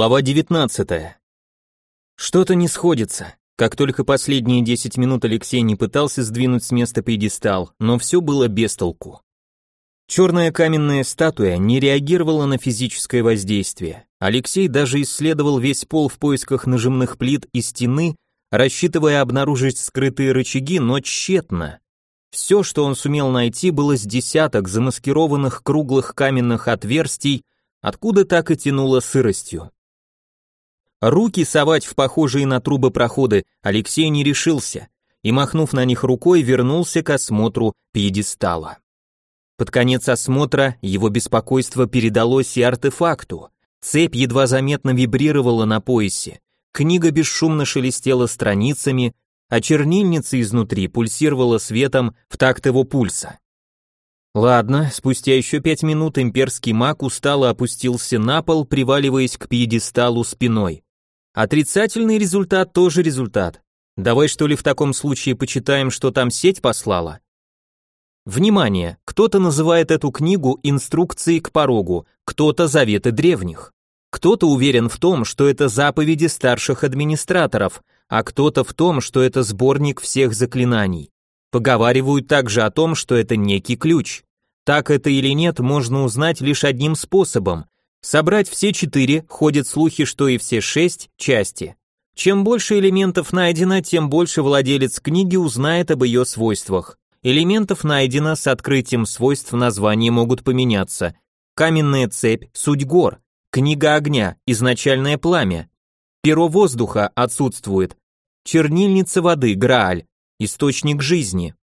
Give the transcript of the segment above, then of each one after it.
Глава 19. Что-то не сходится. Как только последние 10 минут Алексей не пытался сдвинуть с места пьедестал, но все было без толку. Черная каменная статуя не реагировала на физическое воздействие. Алексей даже исследовал весь пол в поисках нажимных плит и стены, рассчитывая обнаружить скрытые рычаги, но тщетно. Все, что он сумел найти, было с десяток замаскированных круглых каменных отверстий, откуда так и тянуло сыростью. Руки совать в похожие на трубы проходы Алексей не решился и, махнув на них рукой, вернулся к осмотру пьедестала. Под конец осмотра его беспокойство передалось и артефакту. Цепь едва заметно вибрировала на поясе, книга бесшумно шелестела страницами, а чернильница изнутри пульсировала светом в такт его пульса. Ладно, спустя еще пять минут имперский маг устало опустился на пол, приваливаясь к пьедесталу спиной. Отрицательный результат тоже результат. Давай что ли в таком случае почитаем, что там сеть послала? Внимание, кто-то называет эту книгу инструкцией к порогу, кто-то заветы древних. Кто-то уверен в том, что это заповеди старших администраторов, а кто-то в том, что это сборник всех заклинаний. Поговаривают также о том, что это некий ключ. Так это или нет, можно узнать лишь одним способом Собрать все четыре, ходят слухи, что и все шесть части. Чем больше элементов найдено, тем больше владелец книги узнает об ее свойствах. Элементов найдено, с открытием свойств названия могут поменяться. Каменная цепь, суть гор, книга огня, изначальное пламя. Перо воздуха отсутствует. Чернильница воды, Грааль, источник жизни.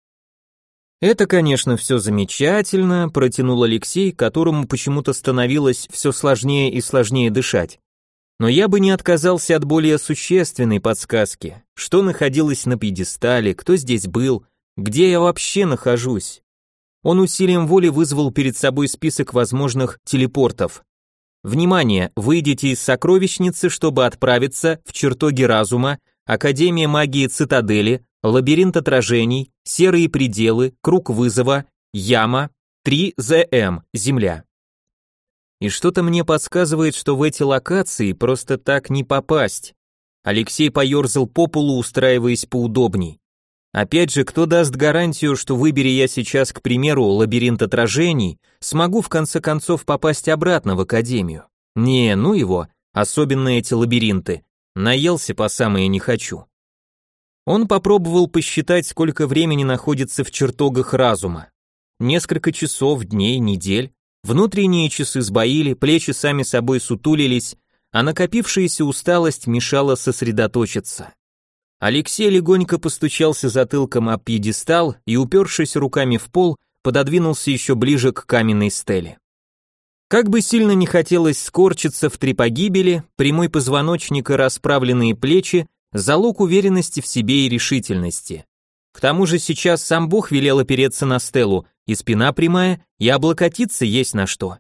Это, конечно, все замечательно, протянул Алексей, которому почему-то становилось все сложнее и сложнее дышать. Но я бы не отказался от более существенной подсказки. Что находилось на пьедестале, кто здесь был, где я вообще нахожусь? Он усилием воли вызвал перед собой список возможных телепортов. Внимание, выйдите из сокровищницы, чтобы отправиться в чертоги разума, Академия магии Цитадели, лабиринт отражений, серые пределы, круг вызова, яма, 3ЗМ, земля. И что-то мне подсказывает, что в эти локации просто так не попасть. Алексей поерзал по полу, устраиваясь поудобней. Опять же, кто даст гарантию, что выбери я сейчас, к примеру, лабиринт отражений, смогу в конце концов попасть обратно в академию? Не, ну его, особенно эти лабиринты. Наелся по самое не хочу. Он попробовал посчитать, сколько времени находится в чертогах разума. Несколько часов, дней, недель. Внутренние часы сбоили, плечи сами собой сутулились, а накопившаяся усталость мешала сосредоточиться. Алексей легонько постучался затылком об пьедестал и, упершись руками в пол, пододвинулся еще ближе к каменной стеле. Как бы сильно не хотелось скорчиться в три погибели, прямой позвоночник и расправленные плечи залог уверенности в себе и решительности. К тому же сейчас сам Бог велел опереться на стелу, и спина прямая, и облокотиться есть на что.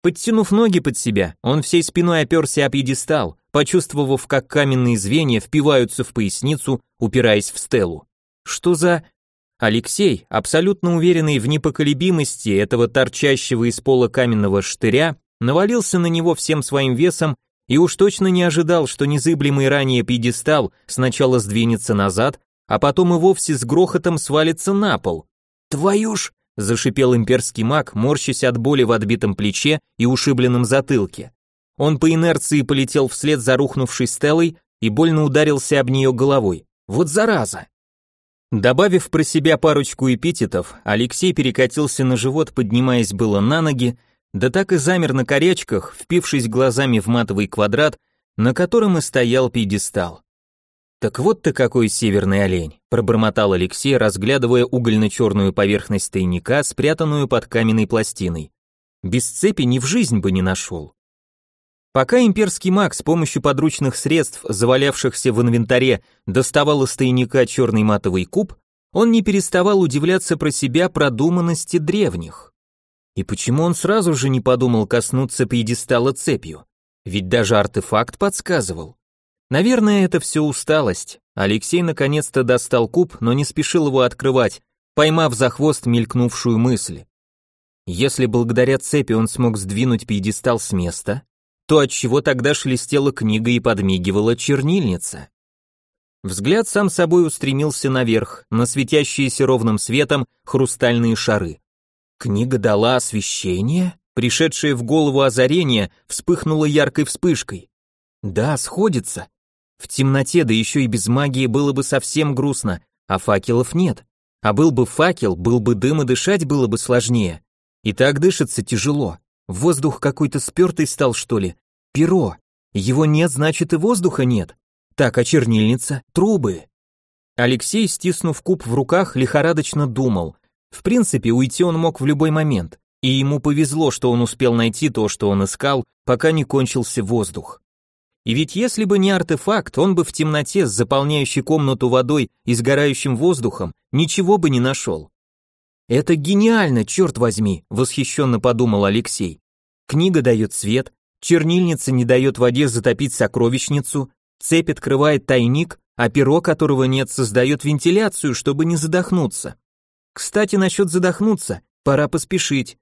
Подтянув ноги под себя, он всей спиной оперся о пьедестал, почувствовав, как каменные звенья впиваются в поясницу, упираясь в стелу. Что за... Алексей, абсолютно уверенный в непоколебимости этого торчащего из пола каменного штыря, навалился на него всем своим весом и уж точно не ожидал, что незыблемый ранее пьедестал сначала сдвинется назад, а потом и вовсе с грохотом свалится на пол. «Твою ж!» – зашипел имперский маг, морщась от боли в отбитом плече и ушибленном затылке. Он по инерции полетел вслед за рухнувшей стелой и больно ударился об нее головой. Вот зараза! Добавив про себя парочку эпитетов, Алексей перекатился на живот, поднимаясь было на ноги, да так и замер на корячках, впившись глазами в матовый квадрат, на котором и стоял пьедестал. «Так вот ты какой северный олень», – пробормотал Алексей, разглядывая угольно-черную поверхность тайника, спрятанную под каменной пластиной. «Без цепи ни в жизнь бы не нашел». Пока имперский маг с помощью подручных средств, завалявшихся в инвентаре, доставал из тайника черный матовый куб, он не переставал удивляться про себя продуманности древних. И почему он сразу же не подумал коснуться пьедестала цепью? Ведь даже артефакт подсказывал. Наверное, это все усталость. Алексей наконец-то достал куб, но не спешил его открывать, поймав за хвост мелькнувшую мысль. Если благодаря цепи он смог сдвинуть пьедестал с места, то от чего тогда шелестела книга и подмигивала чернильница? Взгляд сам собой устремился наверх, на светящиеся ровным светом хрустальные шары. Книга дала освещение? Пришедшее в голову озарение вспыхнуло яркой вспышкой. Да, сходится. В темноте, да еще и без магии, было бы совсем грустно, а факелов нет. А был бы факел, был бы дым и дышать было бы сложнее. И так дышится тяжело. Воздух какой-то спертый стал, что ли. Перо. Его нет, значит и воздуха нет. Так, а чернильница? Трубы. Алексей, стиснув куб в руках, лихорадочно думал. В принципе, уйти он мог в любой момент, и ему повезло, что он успел найти то, что он искал, пока не кончился воздух. И ведь если бы не артефакт, он бы в темноте с заполняющей комнату водой и сгорающим воздухом ничего бы не нашел. «Это гениально, черт возьми!» — восхищенно подумал Алексей. «Книга дает свет, чернильница не дает воде затопить сокровищницу, цепь открывает тайник, а перо, которого нет, создает вентиляцию, чтобы не задохнуться. Кстати, насчет задохнуться, пора поспешить.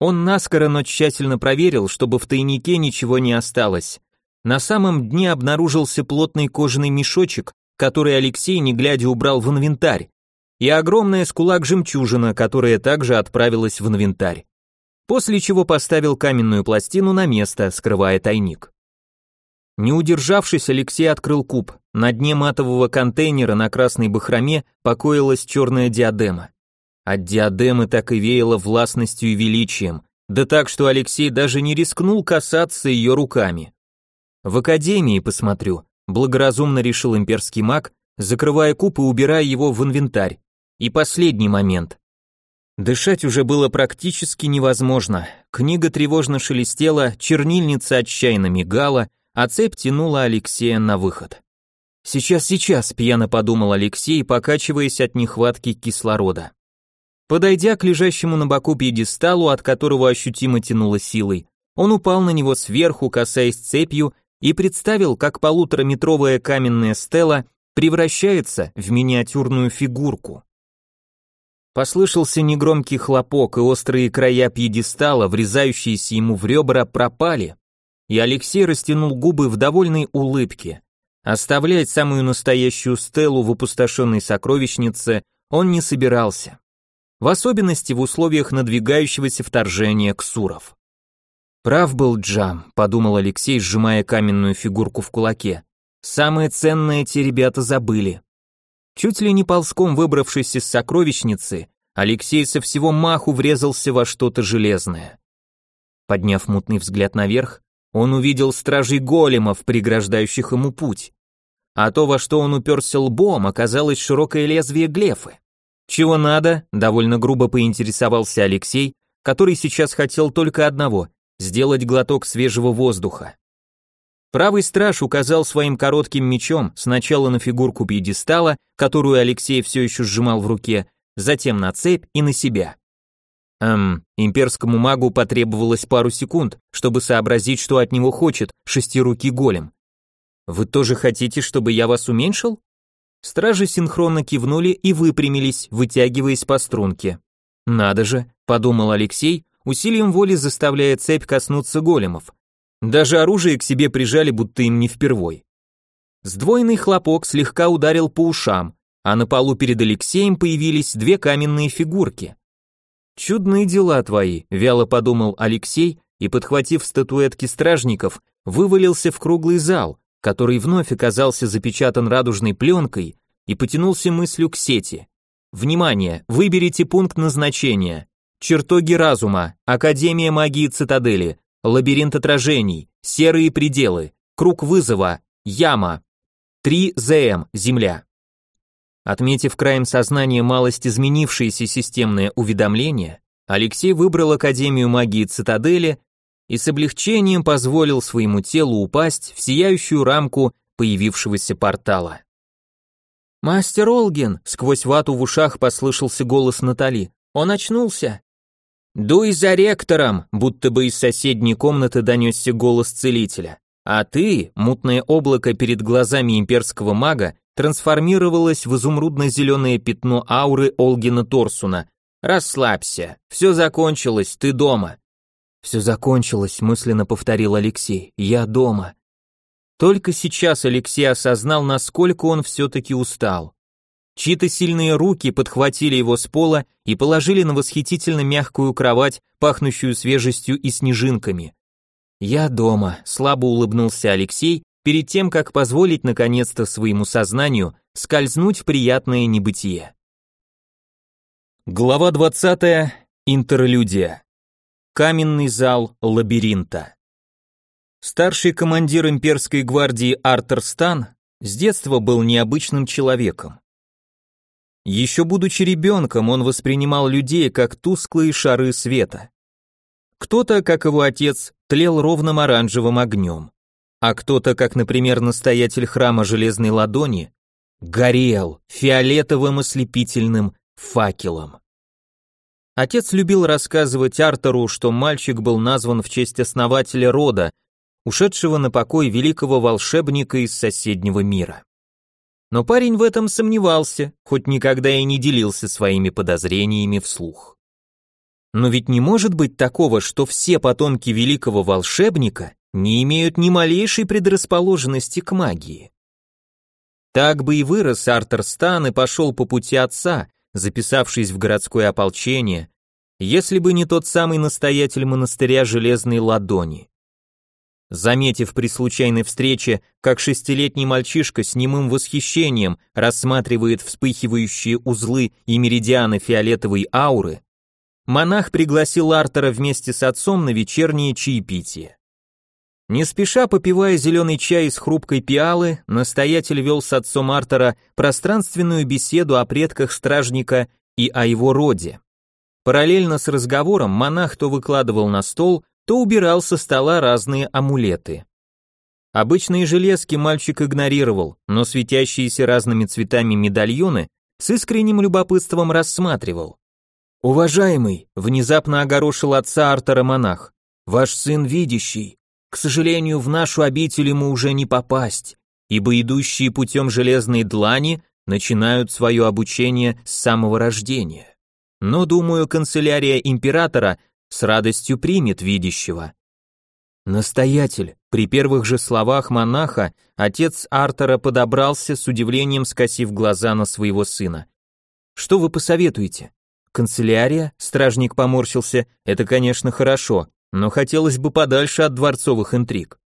Он наскоро, но тщательно проверил, чтобы в тайнике ничего не осталось. На самом дне обнаружился плотный кожаный мешочек, который Алексей, не глядя, убрал в инвентарь, и огромная с кулак жемчужина, которая также отправилась в инвентарь. После чего поставил каменную пластину на место, скрывая тайник. Не удержавшись, Алексей открыл куб. На дне матового контейнера на красной бахроме покоилась черная диадема. От диадемы так и веяло властностью и величием, да так, что Алексей даже не рискнул касаться ее руками. В академии посмотрю, благоразумно решил имперский маг, закрывая куб и убирая его в инвентарь. И последний момент. Дышать уже было практически невозможно. Книга тревожно шелестела, чернильница отчаянно мигала, а цепь тянула Алексея на выход. «Сейчас, сейчас», — пьяно подумал Алексей, покачиваясь от нехватки кислорода. Подойдя к лежащему на боку пьедесталу, от которого ощутимо тянуло силой, он упал на него сверху, касаясь цепью, и представил, как полутораметровая каменная стела превращается в миниатюрную фигурку. Послышался негромкий хлопок, и острые края пьедестала, врезающиеся ему в ребра, пропали, и Алексей растянул губы в довольной улыбке. Оставлять самую настоящую стелу в опустошенной сокровищнице он не собирался. В особенности в условиях надвигающегося вторжения ксуров. Прав был Джам, подумал Алексей, сжимая каменную фигурку в кулаке. Самое ценное эти ребята забыли. Чуть ли не ползком выбравшись из сокровищницы, Алексей со всего маху врезался во что-то железное. Подняв мутный взгляд наверх, он увидел стражей големов, преграждающих ему путь. А то, во что он уперся лбом, оказалось широкое лезвие глефы. «Чего надо?» – довольно грубо поинтересовался Алексей, который сейчас хотел только одного – сделать глоток свежего воздуха. Правый страж указал своим коротким мечом сначала на фигурку пьедестала, которую Алексей все еще сжимал в руке, затем на цепь и на себя. Эм, имперскому магу потребовалось пару секунд, чтобы сообразить, что от него хочет шестирукий голем. Вы тоже хотите, чтобы я вас уменьшил? Стражи синхронно кивнули и выпрямились, вытягиваясь по струнке. Надо же, подумал Алексей, усилием воли заставляя цепь коснуться големов. Даже оружие к себе прижали, будто им не впервой. Сдвоенный хлопок слегка ударил по ушам, а на полу перед Алексеем появились две каменные фигурки. «Чудные дела твои», — вяло подумал Алексей и, подхватив статуэтки стражников, вывалился в круглый зал, который вновь оказался запечатан радужной пленкой и потянулся мыслью к сети. «Внимание! Выберите пункт назначения. Чертоги разума, Академия магии цитадели, лабиринт отражений, серые пределы, круг вызова, яма, 3 ЗМ, земля». Отметив краем сознания малость изменившееся системное уведомление, Алексей выбрал Академию магии Цитадели и с облегчением позволил своему телу упасть в сияющую рамку появившегося портала. «Мастер Олгин!» — сквозь вату в ушах послышался голос Натали. «Он очнулся!» «Дуй за ректором!» — будто бы из соседней комнаты донесся голос целителя. А ты, мутное облако перед глазами имперского мага, трансформировалось в изумрудно-зеленое пятно ауры Олгина Торсуна. «Расслабься, все закончилось, ты дома». «Все закончилось», — мысленно повторил Алексей, — «я дома». Только сейчас Алексей осознал, насколько он все-таки устал. Чьи-то сильные руки подхватили его с пола и положили на восхитительно мягкую кровать, пахнущую свежестью и снежинками. «Я дома», — слабо улыбнулся Алексей, перед тем, как позволить наконец-то своему сознанию скользнуть в приятное небытие. Глава 20. Интерлюдия. Каменный зал лабиринта. Старший командир имперской гвардии Артер Стан с детства был необычным человеком. Еще будучи ребенком, он воспринимал людей как тусклые шары света. Кто-то, как его отец, тлел ровным оранжевым огнем, а кто-то, как, например, настоятель храма Железной Ладони, горел фиолетовым ослепительным факелом. Отец любил рассказывать Артеру, что мальчик был назван в честь основателя рода, ушедшего на покой великого волшебника из соседнего мира. Но парень в этом сомневался, хоть никогда и не делился своими подозрениями вслух. Но ведь не может быть такого, что все потомки великого волшебника не имеют ни малейшей предрасположенности к магии. Так бы и вырос Артер Стан и пошел по пути отца, записавшись в городское ополчение, если бы не тот самый настоятель монастыря Железной Ладони. Заметив при случайной встрече, как шестилетний мальчишка с немым восхищением рассматривает вспыхивающие узлы и меридианы фиолетовой ауры, монах пригласил Артера вместе с отцом на вечернее чаепитие. Не спеша попивая зеленый чай из хрупкой пиалы, настоятель вел с отцом Артера пространственную беседу о предках стражника и о его роде. Параллельно с разговором монах то выкладывал на стол, то убирал со стола разные амулеты. Обычные железки мальчик игнорировал, но светящиеся разными цветами медальоны с искренним любопытством рассматривал. «Уважаемый», — внезапно огорошил отца Артера монах, — «ваш сын видящий. К сожалению, в нашу обитель ему уже не попасть, ибо идущие путем железной длани начинают свое обучение с самого рождения. Но, думаю, канцелярия императора с радостью примет видящего. Настоятель, при первых же словах монаха, отец Артера подобрался с удивлением скосив глаза на своего сына. Что вы посоветуете? Канцелярия? Стражник поморщился. Это, конечно, хорошо, но хотелось бы подальше от дворцовых интриг.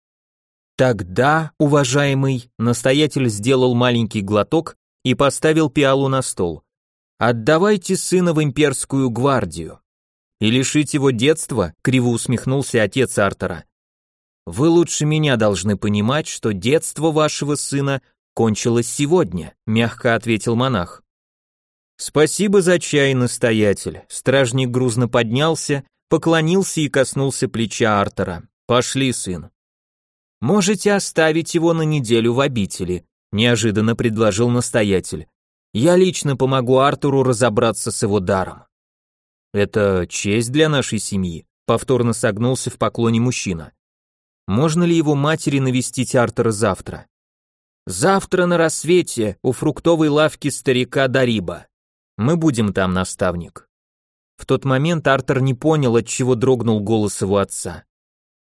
Тогда, уважаемый, настоятель сделал маленький глоток и поставил пиалу на стол. Отдавайте сына в имперскую гвардию. И лишить его детства, криво усмехнулся отец Артера. Вы лучше меня должны понимать, что детство вашего сына кончилось сегодня, мягко ответил монах. Спасибо за чай, настоятель. Стражник грузно поднялся, поклонился и коснулся плеча Артера. Пошли, сын. Можете оставить его на неделю в обители, неожиданно предложил настоятель. Я лично помогу Артуру разобраться с его даром. Это честь для нашей семьи, повторно согнулся в поклоне мужчина. Можно ли его матери навестить Артура завтра? Завтра на рассвете у фруктовой лавки старика Дариба. Мы будем там, наставник. В тот момент Артур не понял, от чего дрогнул голос его отца.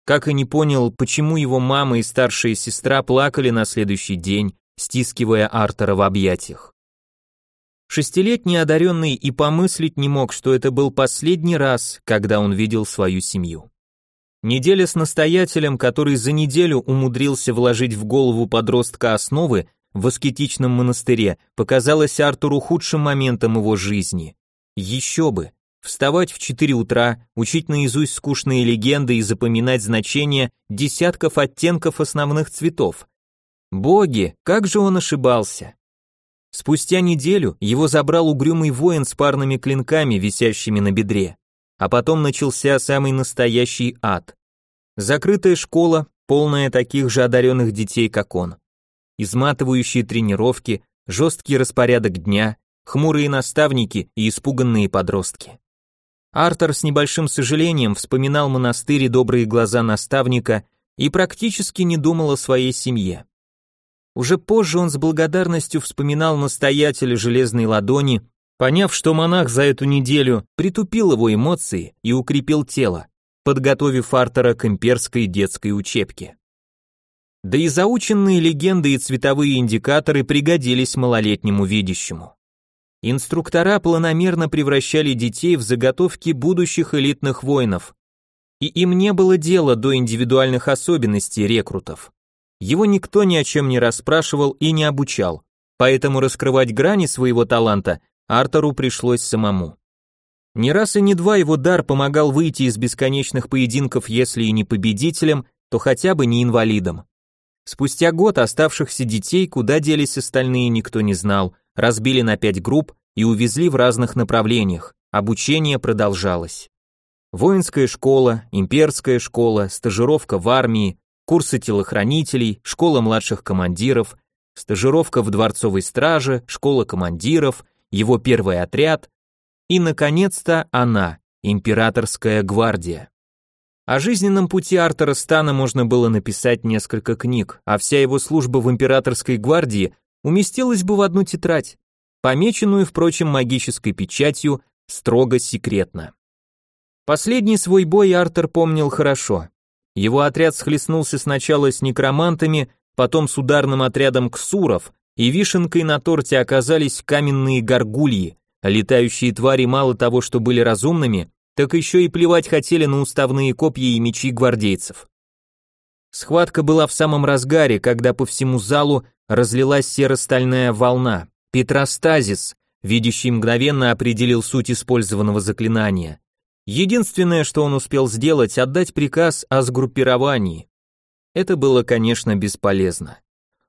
Как и не понял, почему его мама и старшая сестра плакали на следующий день, стискивая Артура в объятиях. Шестилетний одаренный и помыслить не мог, что это был последний раз, когда он видел свою семью. Неделя с настоятелем, который за неделю умудрился вложить в голову подростка основы в аскетичном монастыре, показалась Артуру худшим моментом его жизни. Еще бы! Вставать в 4 утра, учить наизусть скучные легенды и запоминать значения десятков оттенков основных цветов. Боги, как же он ошибался! Спустя неделю его забрал угрюмый воин с парными клинками, висящими на бедре. А потом начался самый настоящий ад. Закрытая школа, полная таких же одаренных детей, как он. Изматывающие тренировки, жесткий распорядок дня, хмурые наставники и испуганные подростки. Артер с небольшим сожалением вспоминал монастырь добрые глаза наставника и практически не думал о своей семье. Уже позже он с благодарностью вспоминал настоятеля железной ладони, поняв, что монах за эту неделю притупил его эмоции и укрепил тело, подготовив Артера к имперской детской учебке. Да и заученные легенды и цветовые индикаторы пригодились малолетнему видящему. Инструктора планомерно превращали детей в заготовки будущих элитных воинов, и им не было дела до индивидуальных особенностей рекрутов. Его никто ни о чем не расспрашивал и не обучал, поэтому раскрывать грани своего таланта Артуру пришлось самому. Не раз и не два его дар помогал выйти из бесконечных поединков, если и не победителем, то хотя бы не инвалидом. Спустя год оставшихся детей, куда делись остальные, никто не знал, разбили на пять групп и увезли в разных направлениях. Обучение продолжалось. Воинская школа, имперская школа, стажировка в армии, курсы телохранителей, школа младших командиров, стажировка в дворцовой страже, школа командиров, его первый отряд и, наконец-то, она, императорская гвардия. О жизненном пути Артера Стана можно было написать несколько книг, а вся его служба в императорской гвардии уместилась бы в одну тетрадь, помеченную, впрочем, магической печатью, строго секретно. Последний свой бой Артер помнил хорошо. Его отряд схлестнулся сначала с некромантами, потом с ударным отрядом ксуров, и вишенкой на торте оказались каменные горгульи, летающие твари мало того, что были разумными, так еще и плевать хотели на уставные копья и мечи гвардейцев. Схватка была в самом разгаре, когда по всему залу разлилась серо-стальная волна. Петростазис, видящий мгновенно определил суть использованного заклинания. Единственное, что он успел сделать, отдать приказ о сгруппировании. Это было, конечно, бесполезно.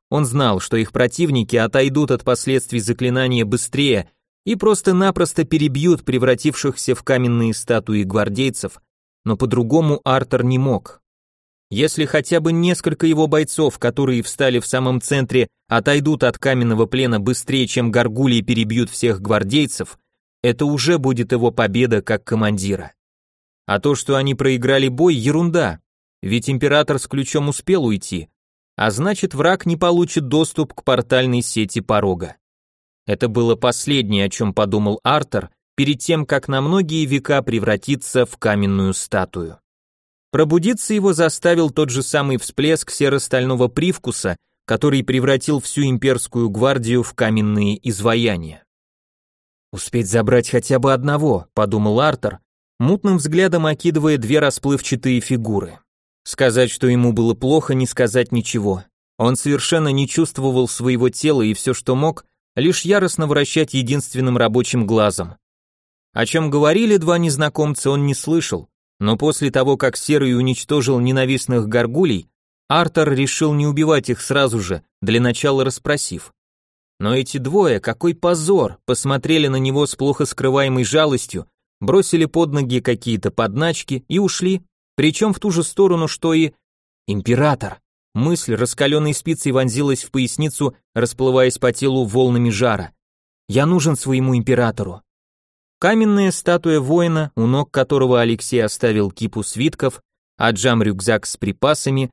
Он знал, что их противники отойдут от последствий заклинания быстрее и просто-напросто перебьют превратившихся в каменные статуи гвардейцев, но по-другому Артер не мог. Если хотя бы несколько его бойцов, которые встали в самом центре, отойдут от каменного плена быстрее, чем горгульи перебьют всех гвардейцев, это уже будет его победа как командира. А то, что они проиграли бой, ерунда, ведь император с ключом успел уйти, а значит враг не получит доступ к портальной сети порога. Это было последнее, о чем подумал Артер перед тем, как на многие века превратиться в каменную статую. Пробудиться его заставил тот же самый всплеск серо-стального привкуса, который превратил всю имперскую гвардию в каменные изваяния. «Успеть забрать хотя бы одного», — подумал Артер, мутным взглядом окидывая две расплывчатые фигуры. Сказать, что ему было плохо, не сказать ничего. Он совершенно не чувствовал своего тела и все, что мог, лишь яростно вращать единственным рабочим глазом. О чем говорили два незнакомца, он не слышал, но после того, как Серый уничтожил ненавистных горгулей, Артер решил не убивать их сразу же, для начала расспросив. Но эти двое, какой позор, посмотрели на него с плохо скрываемой жалостью, бросили под ноги какие-то подначки и ушли, причем в ту же сторону, что и... Император. Мысль раскаленной спицей вонзилась в поясницу, расплываясь по телу волнами жара. Я нужен своему императору. Каменная статуя воина, у ног которого Алексей оставил кипу свитков, а Джам рюкзак с припасами,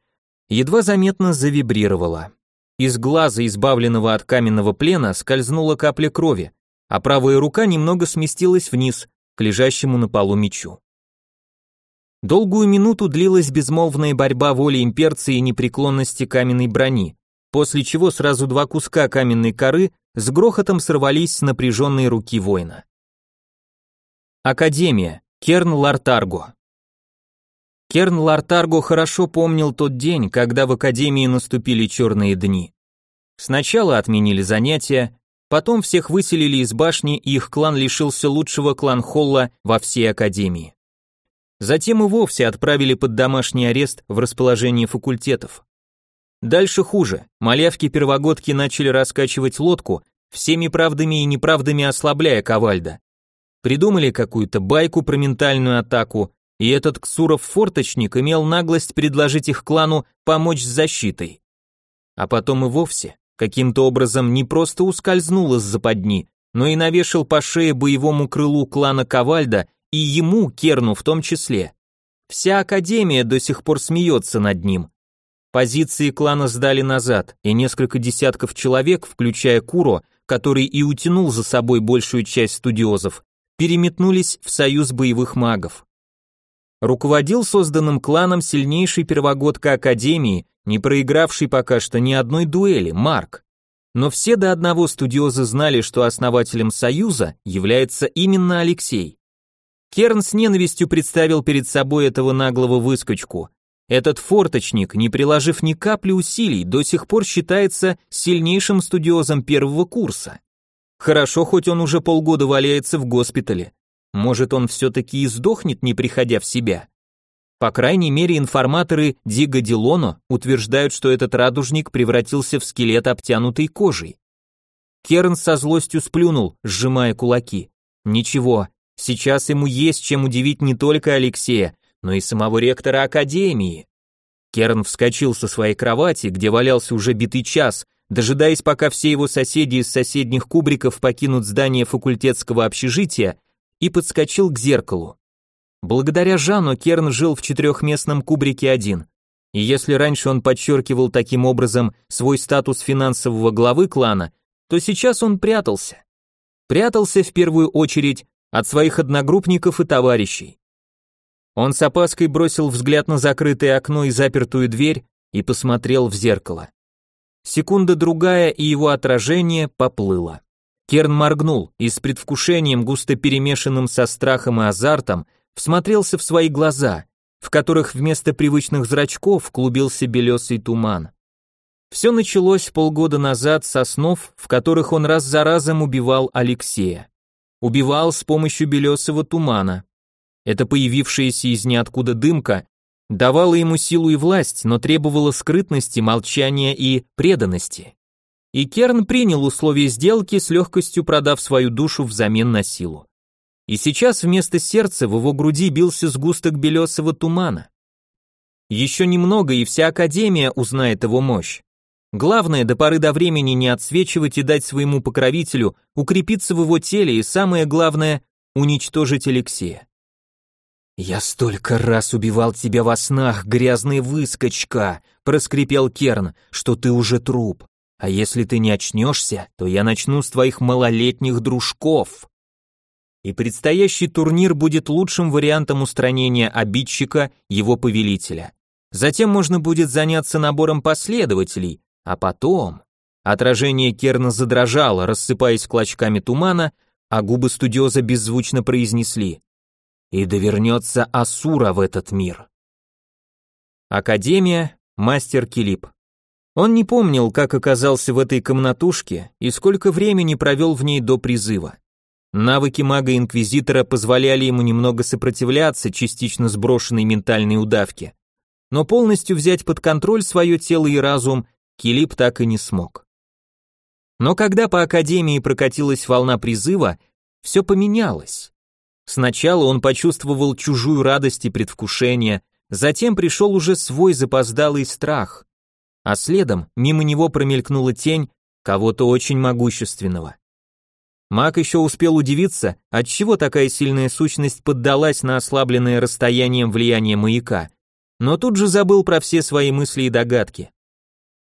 едва заметно завибрировала. Из глаза, избавленного от каменного плена, скользнула капля крови, а правая рука немного сместилась вниз, к лежащему на полу мечу. Долгую минуту длилась безмолвная борьба воли имперца и непреклонности каменной брони, после чего сразу два куска каменной коры с грохотом сорвались с напряженной руки воина. Академия. Керн Лартарго. Керн Лартарго хорошо помнил тот день, когда в Академии наступили черные дни. Сначала отменили занятия, потом всех выселили из башни, и их клан лишился лучшего клан-холла во всей Академии. Затем и вовсе отправили под домашний арест в расположение факультетов. Дальше хуже. Малявки-первогодки начали раскачивать лодку, всеми правдами и неправдами ослабляя Ковальда. Придумали какую-то байку про ментальную атаку, и этот Ксуров-форточник имел наглость предложить их клану помочь с защитой. А потом и вовсе, каким-то образом не просто ускользнул из западни, но и навешал по шее боевому крылу клана Ковальда и ему, Керну в том числе. Вся Академия до сих пор смеется над ним. Позиции клана сдали назад, и несколько десятков человек, включая Куро, который и утянул за собой большую часть студиозов, переметнулись в союз боевых магов. Руководил созданным кланом сильнейший первогодка Академии, не проигравший пока что ни одной дуэли, Марк. Но все до одного студиозы знали, что основателем союза является именно Алексей. Керн с ненавистью представил перед собой этого наглого выскочку. Этот форточник, не приложив ни капли усилий, до сих пор считается сильнейшим студиозом первого курса. Хорошо, хоть он уже полгода валяется в госпитале. Может, он все-таки и сдохнет, не приходя в себя. По крайней мере, информаторы Дига Дилоно утверждают, что этот радужник превратился в скелет, обтянутый кожей. Керн со злостью сплюнул, сжимая кулаки. Ничего, сейчас ему есть чем удивить не только Алексея, но и самого ректора Академии. Керн вскочил со своей кровати, где валялся уже битый час, дожидаясь, пока все его соседи из соседних кубриков покинут здание факультетского общежития, и подскочил к зеркалу. Благодаря Жану Керн жил в четырехместном кубрике один. И если раньше он подчеркивал таким образом свой статус финансового главы клана, то сейчас он прятался. Прятался в первую очередь от своих одногруппников и товарищей. Он с опаской бросил взгляд на закрытое окно и запертую дверь и посмотрел в зеркало. Секунда другая, и его отражение поплыло. Керн моргнул и с предвкушением, густо перемешанным со страхом и азартом, всмотрелся в свои глаза, в которых вместо привычных зрачков клубился белесый туман. Все началось полгода назад со снов, в которых он раз за разом убивал Алексея. Убивал с помощью белесого тумана. Это появившаяся из ниоткуда дымка давала ему силу и власть, но требовала скрытности, молчания и преданности. И Керн принял условия сделки с легкостью продав свою душу взамен на силу. И сейчас вместо сердца в его груди бился сгусток белесого тумана. Еще немного, и вся Академия узнает его мощь. Главное, до поры до времени не отсвечивать и дать своему покровителю укрепиться в его теле, и самое главное, уничтожить Алексея. «Я столько раз убивал тебя во снах, грязный выскочка!» — проскрипел Керн, — «что ты уже труп. А если ты не очнешься, то я начну с твоих малолетних дружков. И предстоящий турнир будет лучшим вариантом устранения обидчика, его повелителя. Затем можно будет заняться набором последователей, а потом... Отражение Керна задрожало, рассыпаясь клочками тумана, а губы студиоза беззвучно произнесли «И довернется Асура в этот мир». Академия, мастер Килип. Он не помнил, как оказался в этой комнатушке и сколько времени провел в ней до призыва. Навыки мага-инквизитора позволяли ему немного сопротивляться частично сброшенной ментальной удавке, но полностью взять под контроль свое тело и разум Килип так и не смог. Но когда по Академии прокатилась волна призыва, все поменялось. Сначала он почувствовал чужую радость и предвкушение, затем пришел уже свой запоздалый страх а следом мимо него промелькнула тень кого-то очень могущественного. Маг еще успел удивиться, отчего такая сильная сущность поддалась на ослабленное расстоянием влияние маяка, но тут же забыл про все свои мысли и догадки.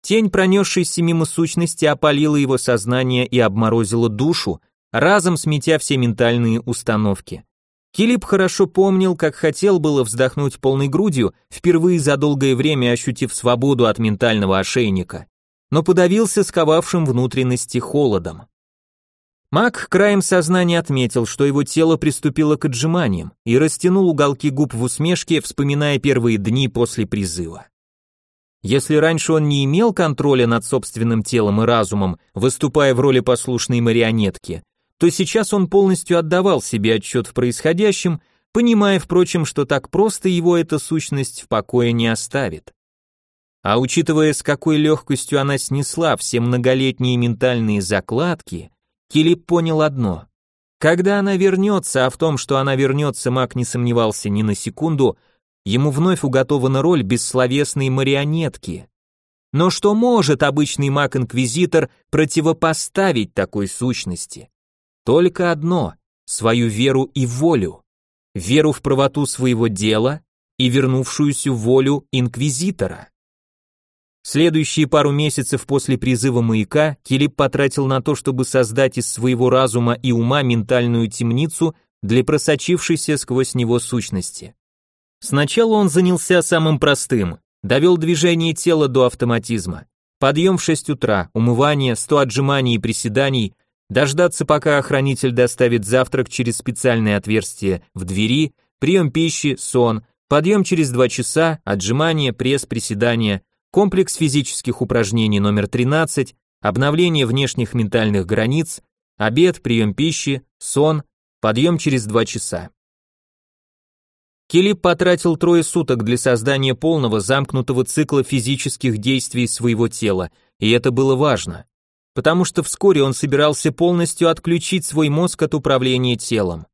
Тень, пронесшаяся мимо сущности, опалила его сознание и обморозила душу, разом сметя все ментальные установки. Килип хорошо помнил, как хотел было вздохнуть полной грудью, впервые за долгое время ощутив свободу от ментального ошейника, но подавился сковавшим внутренности холодом. Маг краем сознания отметил, что его тело приступило к отжиманиям и растянул уголки губ в усмешке, вспоминая первые дни после призыва. Если раньше он не имел контроля над собственным телом и разумом, выступая в роли послушной марионетки, то сейчас он полностью отдавал себе отчет в происходящем, понимая, впрочем, что так просто его эта сущность в покое не оставит. А учитывая, с какой легкостью она снесла все многолетние ментальные закладки, Килип понял одно. Когда она вернется, а в том, что она вернется, маг не сомневался ни на секунду, ему вновь уготована роль бессловесной марионетки. Но что может обычный маг-инквизитор противопоставить такой сущности? Только одно – свою веру и волю. Веру в правоту своего дела и вернувшуюся волю инквизитора. Следующие пару месяцев после призыва маяка Килип потратил на то, чтобы создать из своего разума и ума ментальную темницу для просочившейся сквозь него сущности. Сначала он занялся самым простым, довел движение тела до автоматизма. Подъем в 6 утра, умывание, 100 отжиманий и приседаний, дождаться, пока охранитель доставит завтрак через специальное отверстие в двери, прием пищи, сон, подъем через 2 часа, отжимания, пресс, приседания, комплекс физических упражнений номер 13, обновление внешних ментальных границ, обед, прием пищи, сон, подъем через 2 часа. Килип потратил трое суток для создания полного замкнутого цикла физических действий своего тела, и это было важно, потому что вскоре он собирался полностью отключить свой мозг от управления телом.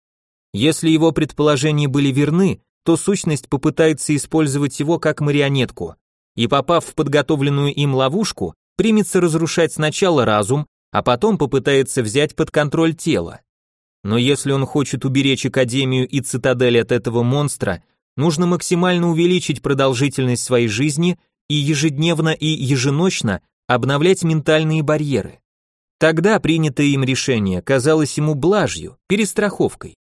Если его предположения были верны, то сущность попытается использовать его как марионетку, и попав в подготовленную им ловушку, примется разрушать сначала разум, а потом попытается взять под контроль тело. Но если он хочет уберечь Академию и Цитадель от этого монстра, нужно максимально увеличить продолжительность своей жизни и ежедневно и еженочно обновлять ментальные барьеры. Тогда принятое им решение казалось ему блажью, перестраховкой.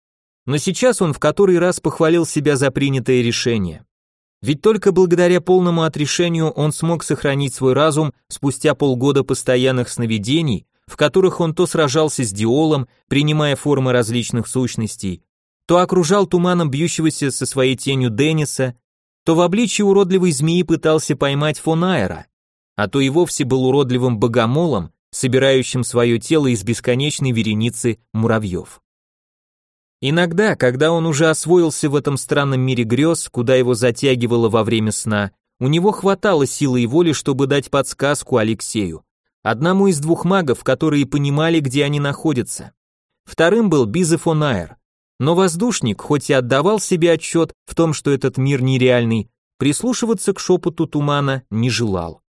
Но сейчас он в который раз похвалил себя за принятое решение. Ведь только благодаря полному отрешению он смог сохранить свой разум спустя полгода постоянных сновидений, в которых он то сражался с Диолом, принимая формы различных сущностей, то окружал туманом бьющегося со своей тенью Денниса, то в обличии уродливой змеи пытался поймать Фонайра, а то и вовсе был уродливым богомолом, собирающим свое тело из бесконечной вереницы муравьев. Иногда, когда он уже освоился в этом странном мире грез, куда его затягивало во время сна, у него хватало силы и воли, чтобы дать подсказку Алексею, одному из двух магов, которые понимали, где они находятся. Вторым был Бизефонаер. Но воздушник, хоть и отдавал себе отчет в том, что этот мир нереальный, прислушиваться к шепоту тумана не желал.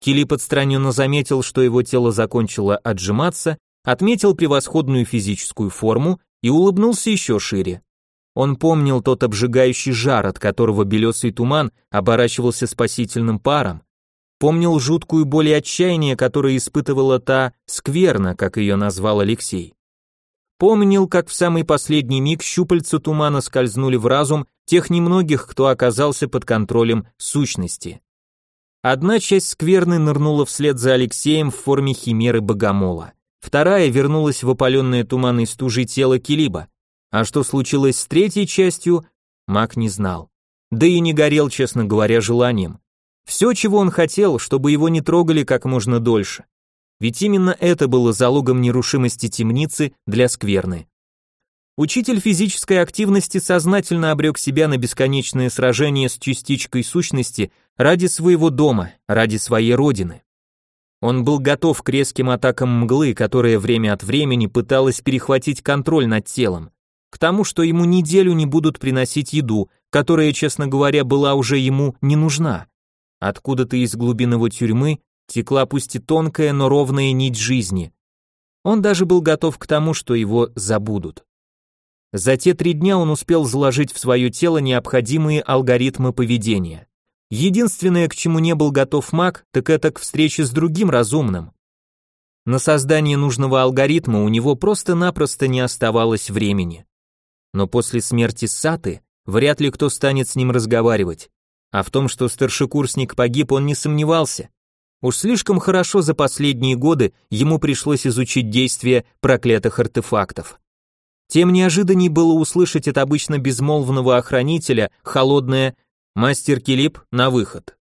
Килип отстраненно заметил, что его тело закончило отжиматься, отметил превосходную физическую форму и улыбнулся еще шире. Он помнил тот обжигающий жар, от которого белесый туман оборачивался спасительным паром, помнил жуткую боль и отчаяние, которое испытывала та скверна, как ее назвал Алексей. Помнил, как в самый последний миг щупальца тумана скользнули в разум тех немногих, кто оказался под контролем сущности. Одна часть скверны нырнула вслед за Алексеем в форме химеры богомола. Вторая вернулась в опаленное туманной стужей тело Килиба. А что случилось с третьей частью, маг не знал. Да и не горел, честно говоря, желанием. Все, чего он хотел, чтобы его не трогали как можно дольше. Ведь именно это было залогом нерушимости темницы для скверны. Учитель физической активности сознательно обрек себя на бесконечное сражение с частичкой сущности ради своего дома, ради своей родины. Он был готов к резким атакам мглы, которая время от времени пыталась перехватить контроль над телом, к тому, что ему неделю не будут приносить еду, которая, честно говоря, была уже ему не нужна. Откуда-то из глубин тюрьмы текла пусть и тонкая, но ровная нить жизни. Он даже был готов к тому, что его забудут. За те три дня он успел заложить в свое тело необходимые алгоритмы поведения. Единственное, к чему не был готов маг, так это к встрече с другим разумным. На создание нужного алгоритма у него просто-напросто не оставалось времени. Но после смерти Саты вряд ли кто станет с ним разговаривать. А в том, что старшекурсник погиб, он не сомневался. Уж слишком хорошо за последние годы ему пришлось изучить действия проклятых артефактов. Тем неожиданней было услышать от обычно безмолвного охранителя холодное Мастер Килип на выход.